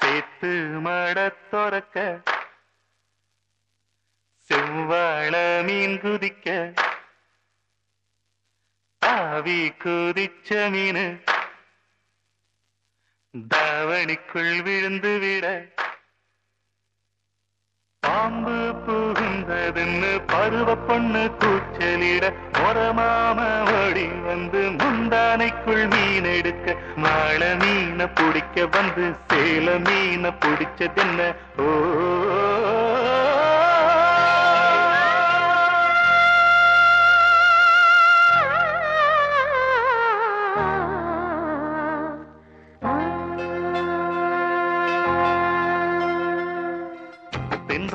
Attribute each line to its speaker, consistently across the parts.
Speaker 1: சேத்து மட துறக்க செவ்வாழ மீன் குதிக்க ஆவி குதிச்ச மீன் தாவணிக்குள் விழுந்து விட பாம்பு புகுந்ததுன்னு பருவ பொண்ணு கூச்சலிட மொரமாம ஓடி வந்து முந்தானைக்குள் மீன் எடுக்க மாள மீனை பிடிக்க வந்து சேல மீனை பிடிச்சதென்ன? ஓ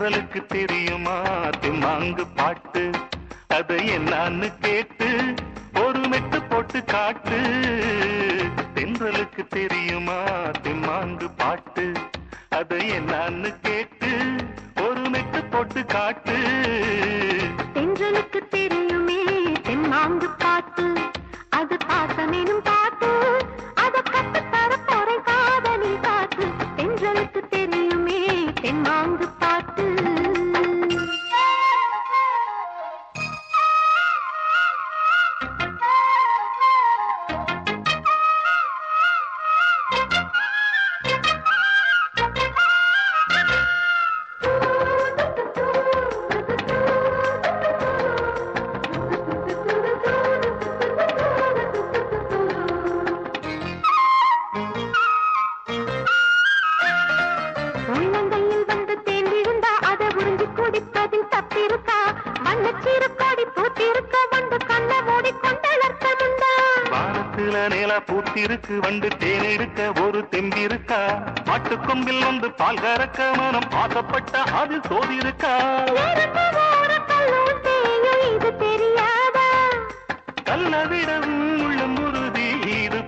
Speaker 1: குரலுக்கு தெரியுமா? திம்மாங்கு பாட்டு. அது என்னன்னு கேட்டு ஒரு மெட்டு போட்டு காட்டு. தென்றலுக்கு தெரியுமா? திம்மாங்கு பாட்டு. அது என்னன்னு கேட்டு ஒரு மெட்டு போட்டு காட்டு.
Speaker 2: பூத்திருக்க வந்து கண்ணை மூடி
Speaker 1: நிலா பூத்திருக்கு வண்டு தேன் எடுக்க ஒரு தெம்பிருக்கா? மாட்டுக்கொம்பில் வந்து பால் கறக்க மனம் ஆசைப்பட்ட அது சோதிருக்கா கல்ல விடவும் உள்ளம் உறுதி இது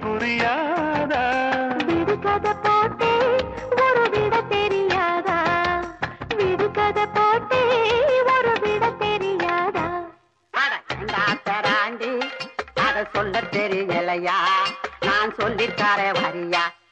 Speaker 3: நான் சொல்லித்தரேன்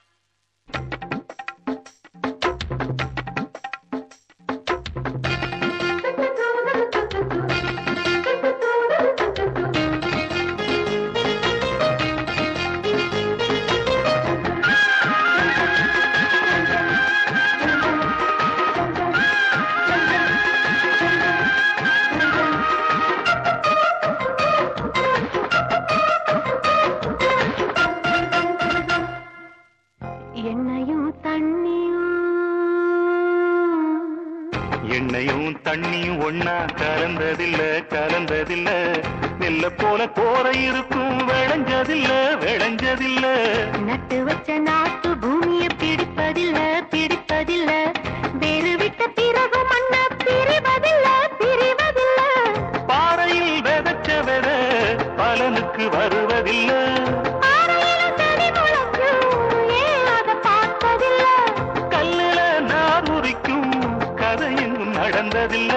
Speaker 2: எண்ணெயும் தண்ணியும்.
Speaker 1: எண்ணெயும் தண்ணியும் ஒன்னா கலந்ததில்ல கலந்ததில்ல. நெல்ல போல கோரை இருக்கும் விளைஞ்சதில்ல விளைஞ்சதில்ல.
Speaker 2: நட்டு வச்ச நாட்டு பூமியை பிடிப்பதில்ல பிடிப்பதில்ல. வேறு விட்ட பிறகு மண்ண பிரிவதில்ல பிரிவதில்ல.
Speaker 1: பாறையில் விதைச்ச வித பலனுக்கு வருவதில்ல.
Speaker 2: இல்ல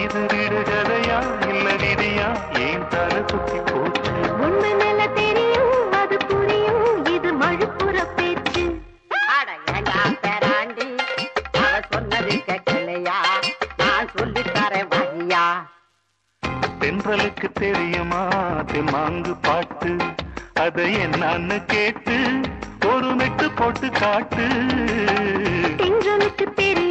Speaker 1: இது விடுகதையா இல்ல விதியா ஏன் தலை சுத்தி போச்சு?
Speaker 2: உண்மை மேல தெரியும் அது புரியும். இது மழுப்புற பேச்சு
Speaker 3: அவ சொன்னது கேட்கலையா? நான்
Speaker 1: தென்றலுக்கு தெரியுமா? தெம்மாங்கு பாட்டு. அதை என்னன்னு கேட்டு ஒரு மெட்டு போட்டு காட்டு.
Speaker 2: தென்றலுக்கு பெரிய